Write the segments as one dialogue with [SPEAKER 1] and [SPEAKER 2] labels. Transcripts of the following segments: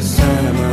[SPEAKER 1] summer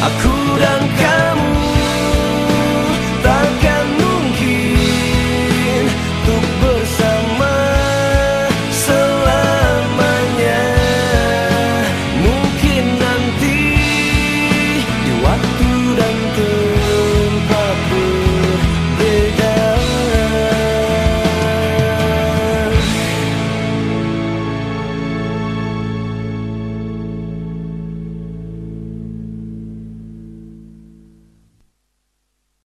[SPEAKER 1] 悪